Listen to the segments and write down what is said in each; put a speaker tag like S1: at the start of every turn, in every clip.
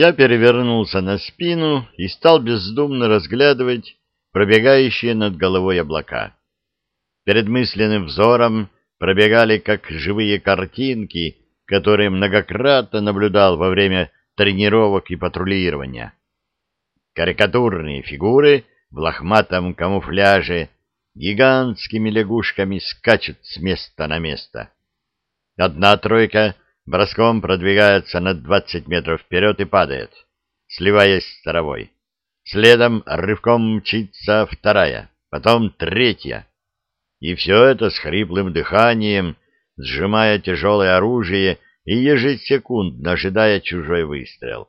S1: Я перевернулся на спину и стал бездумно разглядывать пробегающие над головой облака. Перед мысленным взором пробегали как живые картинки, которые многократно наблюдал во время тренировок и патрулирования. Карикатурные фигуры в лохматом камуфляже гигантскими лягушками скачут с места на место. Одна тройка броском продвигается на 20 метров вперед и падает, сливаясь с травой. Следом рывком мчится вторая, потом третья. И все это с хриплым дыханием, сжимая тяжелое оружие и ежесекундно ожидая чужой выстрел.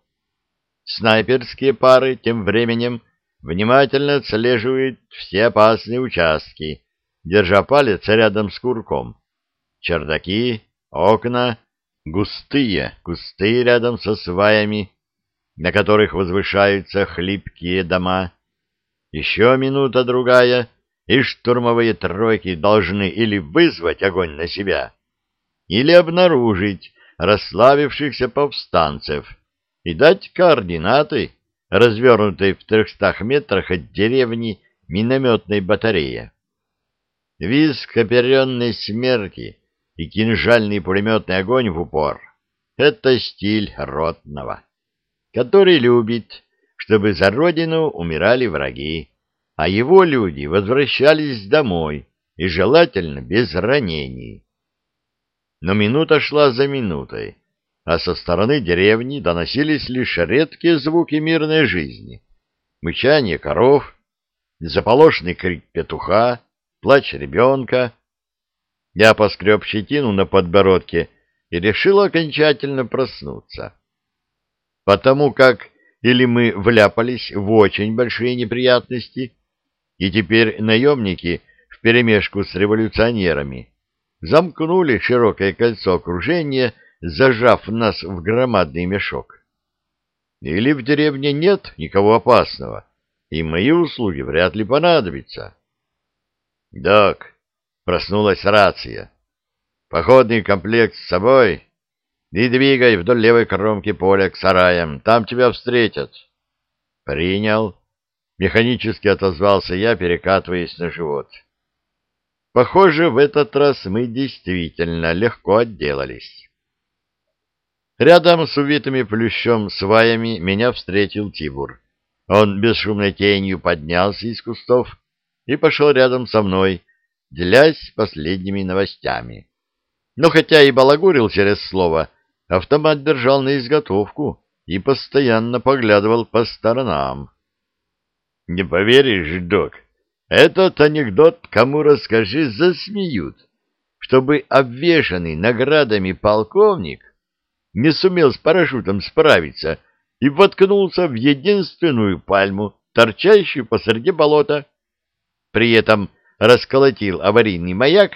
S1: Снайперские пары тем временем внимательно отслеживают все опасные участки, держа палец рядом с курком. Чердаки, окна, густые кусты рядом со сваями, на которых возвышаются хлипкие дома. Еще минута-другая, и штурмовые тройки должны или вызвать огонь на себя, или обнаружить расслабившихся повстанцев и дать координаты, развернутой в трехстах метрах от деревни минометной батареи. Визг оперенной смерти и кинжальный пулеметный огонь в упор — это стиль ротного который любит, чтобы за родину умирали враги, а его люди возвращались домой, и желательно без ранений. Но минута шла за минутой, а со стороны деревни доносились лишь редкие звуки мирной жизни. Мычание коров, заполошный крик петуха, плач ребенка. Я поскреб щетину на подбородке и решил окончательно проснуться потому как или мы вляпались в очень большие неприятности, и теперь наемники вперемешку с революционерами замкнули широкое кольцо окружения, зажав нас в громадный мешок. Или в деревне нет никого опасного, и мои услуги вряд ли понадобятся. — Док, — проснулась рация. — Походный комплект с собой? И двигай вдоль левой кромки поля к сараям. Там тебя встретят. Принял. Механически отозвался я, перекатываясь на живот. Похоже, в этот раз мы действительно легко отделались. Рядом с увитыми плющом сваями меня встретил Тибур. Он бесшумной тенью поднялся из кустов и пошел рядом со мной, делясь последними новостями. Но хотя и балагурил через слово, Автомат держал на изготовку и постоянно поглядывал по сторонам. Не поверишь, док, этот анекдот, кому расскажи, засмеют, чтобы обвешанный наградами полковник не сумел с парашютом справиться и воткнулся в единственную пальму, торчащую посреди болота. При этом расколотил аварийный маяк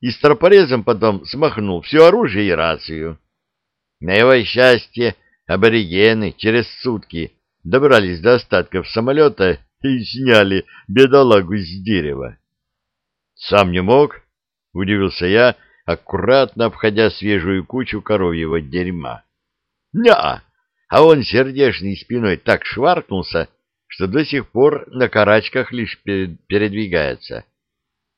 S1: и с тропорезом потом смахнул все оружие и рацию. На его счастье аборигены через сутки добрались до остатков самолета и сняли бедолагу с дерева. «Сам не мог?» — удивился я, аккуратно обходя свежую кучу коровьего дерьма. «Не-а!» А он сердечной спиной так шваркнулся, что до сих пор на карачках лишь передвигается.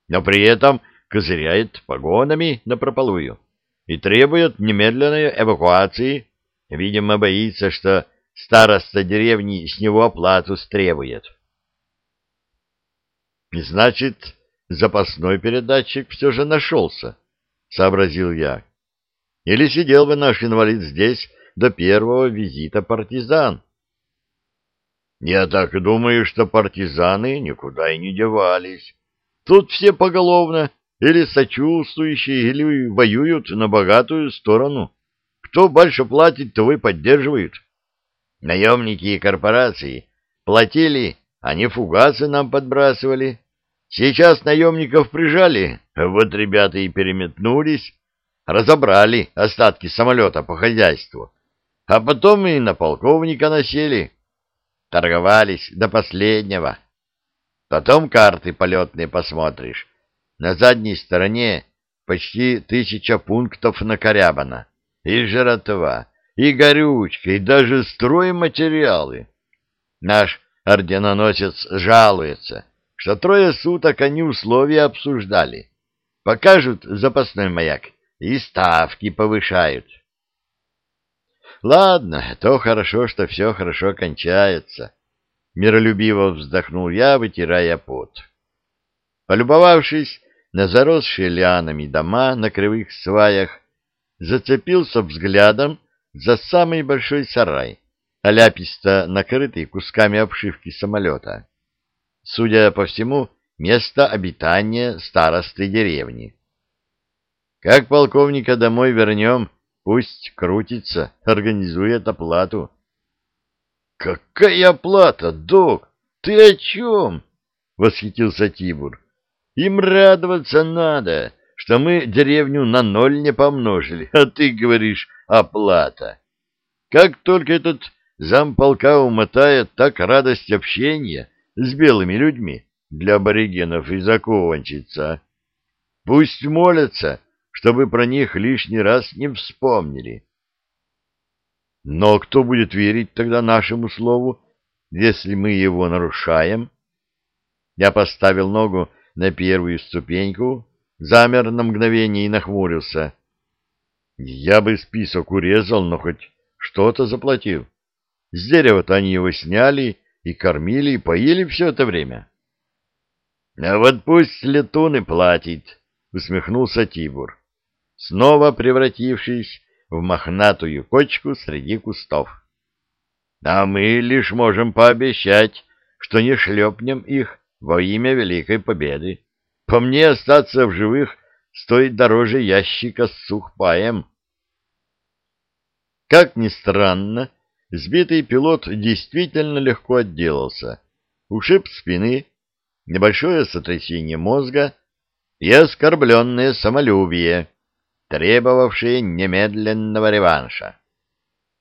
S1: Но при этом козыряет погонами напропалую и требует немедленной эвакуации. Видимо, боится, что староста деревни с него оплату стребует. «Значит, запасной передатчик все же нашелся», — сообразил я. «Или сидел бы наш инвалид здесь до первого визита партизан?» «Я так думаю, что партизаны никуда и не девались. Тут все поголовно или сочувствующие, или воюют на богатую сторону. Кто больше платит, того и поддерживают. Наемники и корпорации платили, они фугасы нам подбрасывали. Сейчас наемников прижали, вот ребята и переметнулись, разобрали остатки самолета по хозяйству, а потом и на полковника насели. Торговались до последнего. Потом карты полетные посмотришь на задней стороне почти тысяча пунктов накорябано. И жратва, и горючка, и даже стройматериалы. Наш орденоносец жалуется, что трое суток они условия обсуждали. Покажут запасной маяк и ставки повышают. Ладно, то хорошо, что все хорошо кончается. Миролюбиво вздохнул я, вытирая пот. Полюбовавшись на заросшие лианами дома на кривых сваях, зацепился взглядом за самый большой сарай, оляписто накрытый кусками обшивки самолета. Судя по всему, место обитания старосты деревни. Как полковника домой вернем, пусть крутится, организует оплату. — Какая оплата, док? Ты о чем? — восхитился Тибур. — Им радоваться надо, что мы деревню на ноль не помножили, а ты говоришь «оплата». Как только этот замполка умотает, так радость общения с белыми людьми для аборигенов и закончится. Пусть молятся, чтобы про них лишний раз не вспомнили. Но кто будет верить тогда нашему слову, если мы его нарушаем? Я поставил ногу на первую ступеньку, замер на мгновение и нахмурился. Я бы список урезал, но хоть что-то заплатил. С дерева-то они его сняли и кормили, и поили все это время. — А вот пусть летун и платит, — усмехнулся Тибур, снова превратившись в мохнатую кочку среди кустов. — А мы лишь можем пообещать, что не шлепнем их во имя Великой Победы. По мне остаться в живых стоит дороже ящика с сухпаем. Как ни странно, сбитый пилот действительно легко отделался. Ушиб спины, небольшое сотрясение мозга и оскорбленное самолюбие, требовавшее немедленного реванша.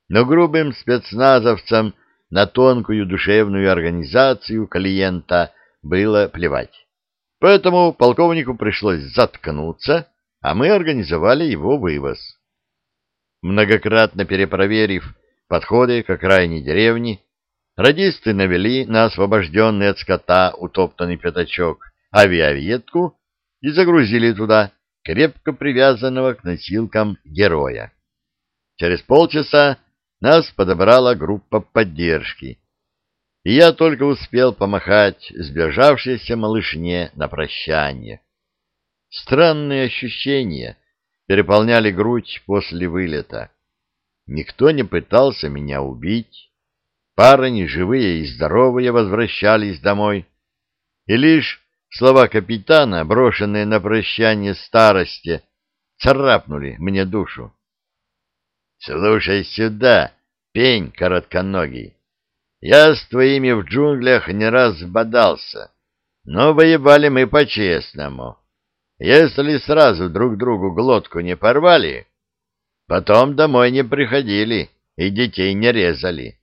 S1: Но грубым спецназовцам на тонкую душевную организацию клиента было плевать. Поэтому полковнику пришлось заткнуться, а мы организовали его вывоз. Многократно перепроверив подходы к окраине деревни, радисты навели на освобожденный от скота утоптанный пятачок авиаветку и загрузили туда крепко привязанного к носилкам героя. Через полчаса нас подобрала группа поддержки, и я только успел помахать сбежавшейся малышне на прощание. Странные ощущения переполняли грудь после вылета. Никто не пытался меня убить. Парни, живые и здоровые, возвращались домой. И лишь слова капитана, брошенные на прощание старости, царапнули мне душу. — Слушай сюда, пень коротконогий. Я с твоими в джунглях не раз бодался, но воевали мы по-честному. Если сразу друг другу глотку не порвали, потом домой не приходили и детей не резали.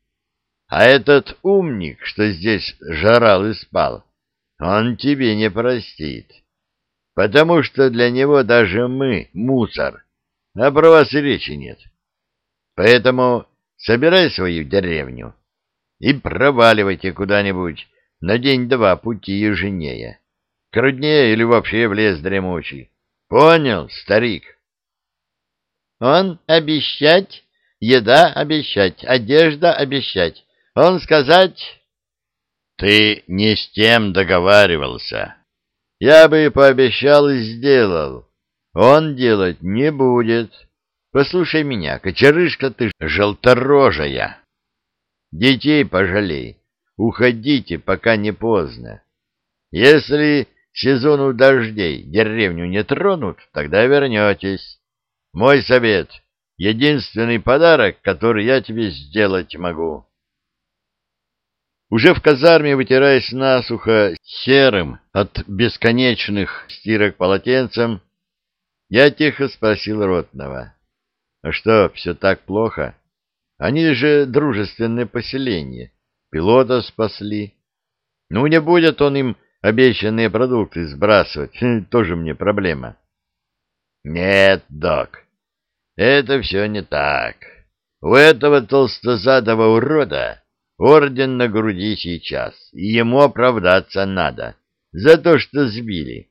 S1: А этот умник, что здесь жрал и спал, он тебе не простит, потому что для него даже мы — мусор, а про вас и речи нет. Поэтому собирай свою деревню и проваливайте куда-нибудь на день-два пути еженее. К родне или вообще в лес дремучий. Понял, старик?
S2: Он обещать, еда обещать, одежда обещать. Он сказать...
S1: Ты не с тем договаривался. Я бы пообещал и сделал. Он делать не будет. Послушай меня, кочерышка ты желторожая. Детей пожалей. Уходите, пока не поздно. Если сезону дождей деревню не тронут, тогда вернетесь. Мой совет — единственный подарок, который я тебе сделать могу. Уже в казарме, вытираясь насухо серым от бесконечных стирок полотенцем, я тихо спросил Ротного. — А что, все так плохо? — они же дружественное поселение. Пилота спасли. Ну, не будет он им обещанные продукты сбрасывать. Тоже мне проблема. Нет, док, это все не так. У этого толстозадого урода орден на груди сейчас, и ему оправдаться надо за то, что сбили,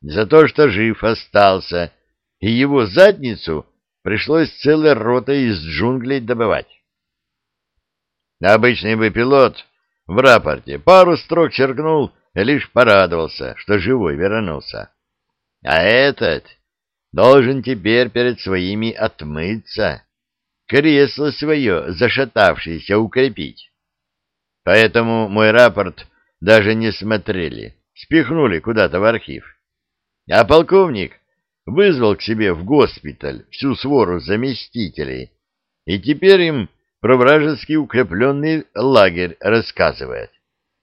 S1: за то, что жив остался, и его задницу пришлось целой ротой из джунглей добывать. Обычный бы пилот в рапорте пару строк черкнул лишь порадовался, что живой вернулся. А этот должен теперь перед своими отмыться, кресло свое зашатавшееся укрепить. Поэтому мой рапорт даже не смотрели, спихнули куда-то в архив. А полковник вызвал к себе в госпиталь всю свору заместителей, и теперь им про вражеский укрепленный лагерь рассказывает,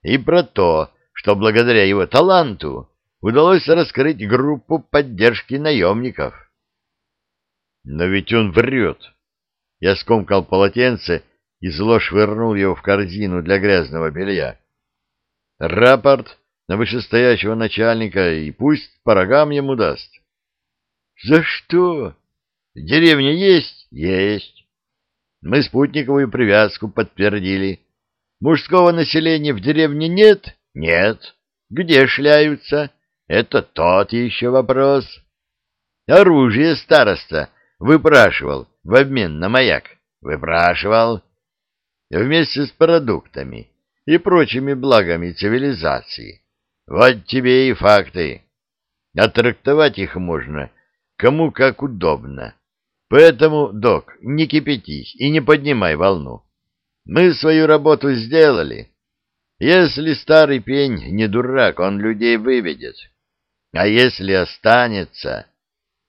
S1: и про то, что благодаря его таланту удалось раскрыть группу поддержки наемников. Но ведь он врет. Я скомкал полотенце и зло швырнул его в корзину для грязного белья. Рапорт на вышестоящего начальника и пусть по рогам ему даст. — За что? Деревня есть? Есть. Мы спутниковую привязку подтвердили. Мужского населения в деревне нет? Нет. Где шляются? Это тот еще вопрос. Оружие староста выпрашивал в обмен на маяк. Выпрашивал. Вместе с продуктами и прочими благами цивилизации. Вот тебе и факты. А их можно кому как удобно. Поэтому, док, не кипятись и не поднимай волну. Мы свою работу сделали. Если старый пень не дурак, он людей выведет. А если останется,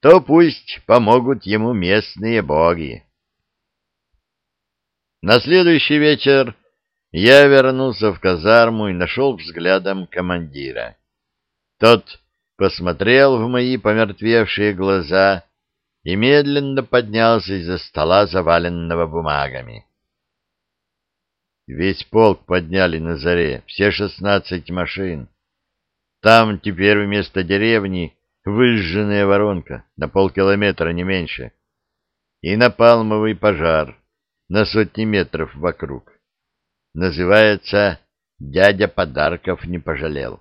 S1: то пусть помогут ему местные боги. На следующий вечер я вернулся в казарму и нашел взглядом командира. Тот посмотрел в мои помертвевшие глаза и медленно поднялся из-за стола, заваленного бумагами. Весь полк подняли на заре, все шестнадцать машин. Там теперь вместо деревни выжженная воронка на полкилометра не меньше и напалмовый пожар на сотни метров вокруг. Называется «Дядя подарков не пожалел».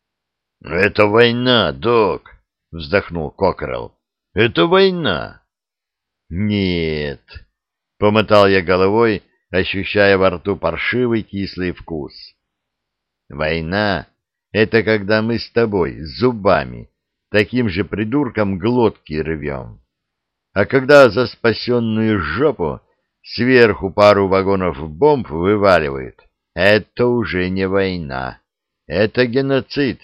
S1: — Это война, док, — вздохнул Кокрелл. — Это война. — Нет, — помотал я головой, ощущая во рту паршивый кислый вкус. — Война — это когда мы с тобой зубами таким же придурком глотки рвем. А когда за спасенную жопу сверху пару вагонов бомб вываливает, это уже не война, это геноцид.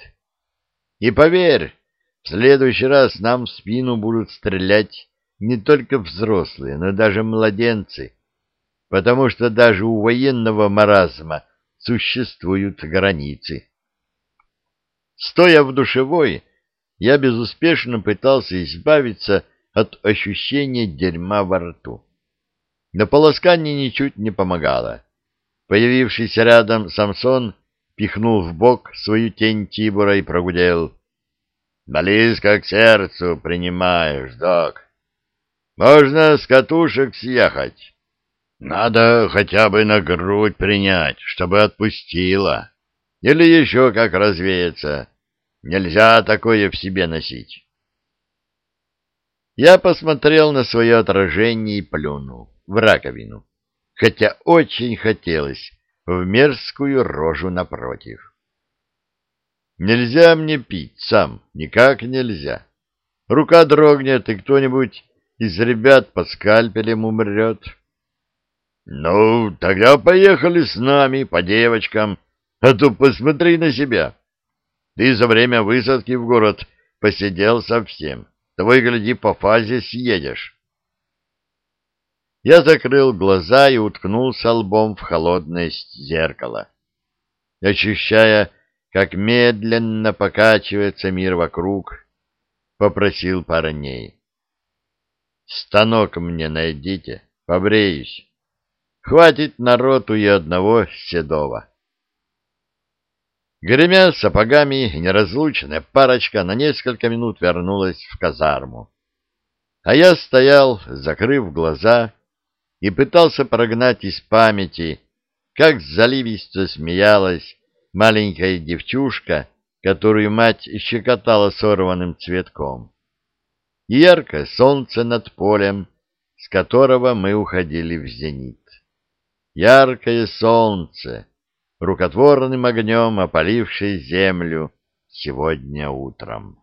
S1: И поверь, в следующий раз нам в спину будут стрелять не только взрослые, но даже младенцы, потому что даже у военного маразма существуют границы. Стоя в душевой, я безуспешно пытался избавиться от ощущения дерьма во рту. Но полоскание ничуть не помогало. Появившийся рядом Самсон пихнул в бок свою тень Тибура и прогудел. «Близко к сердцу принимаешь, док. Можно с катушек съехать. Надо хотя бы на грудь принять, чтобы отпустила. Или еще как развеяться. Нельзя такое в себе носить». Я посмотрел на свое отражение и плюнул в раковину, хотя очень хотелось в мерзкую рожу напротив. Нельзя мне пить сам, никак нельзя. Рука дрогнет, и кто-нибудь из ребят под скальпелем умрет. Ну, тогда поехали с нами, по девочкам, а то посмотри на себя. Ты за время высадки в город посидел совсем. Твой, гляди, по фазе съедешь. Я закрыл глаза и уткнулся лбом в холодное зеркало, ощущая, как медленно покачивается мир вокруг, попросил парней. «Станок мне найдите, побреюсь. Хватит народу и одного седого». Гремя сапогами, неразлучная парочка на несколько минут вернулась в казарму. А я стоял, закрыв глаза, и пытался прогнать из памяти, как заливисто смеялась маленькая девчушка, которую мать щекотала сорванным цветком. яркое солнце над полем, с которого мы уходили в зенит. Яркое солнце, рукотворным огнем опалившее землю сегодня утром.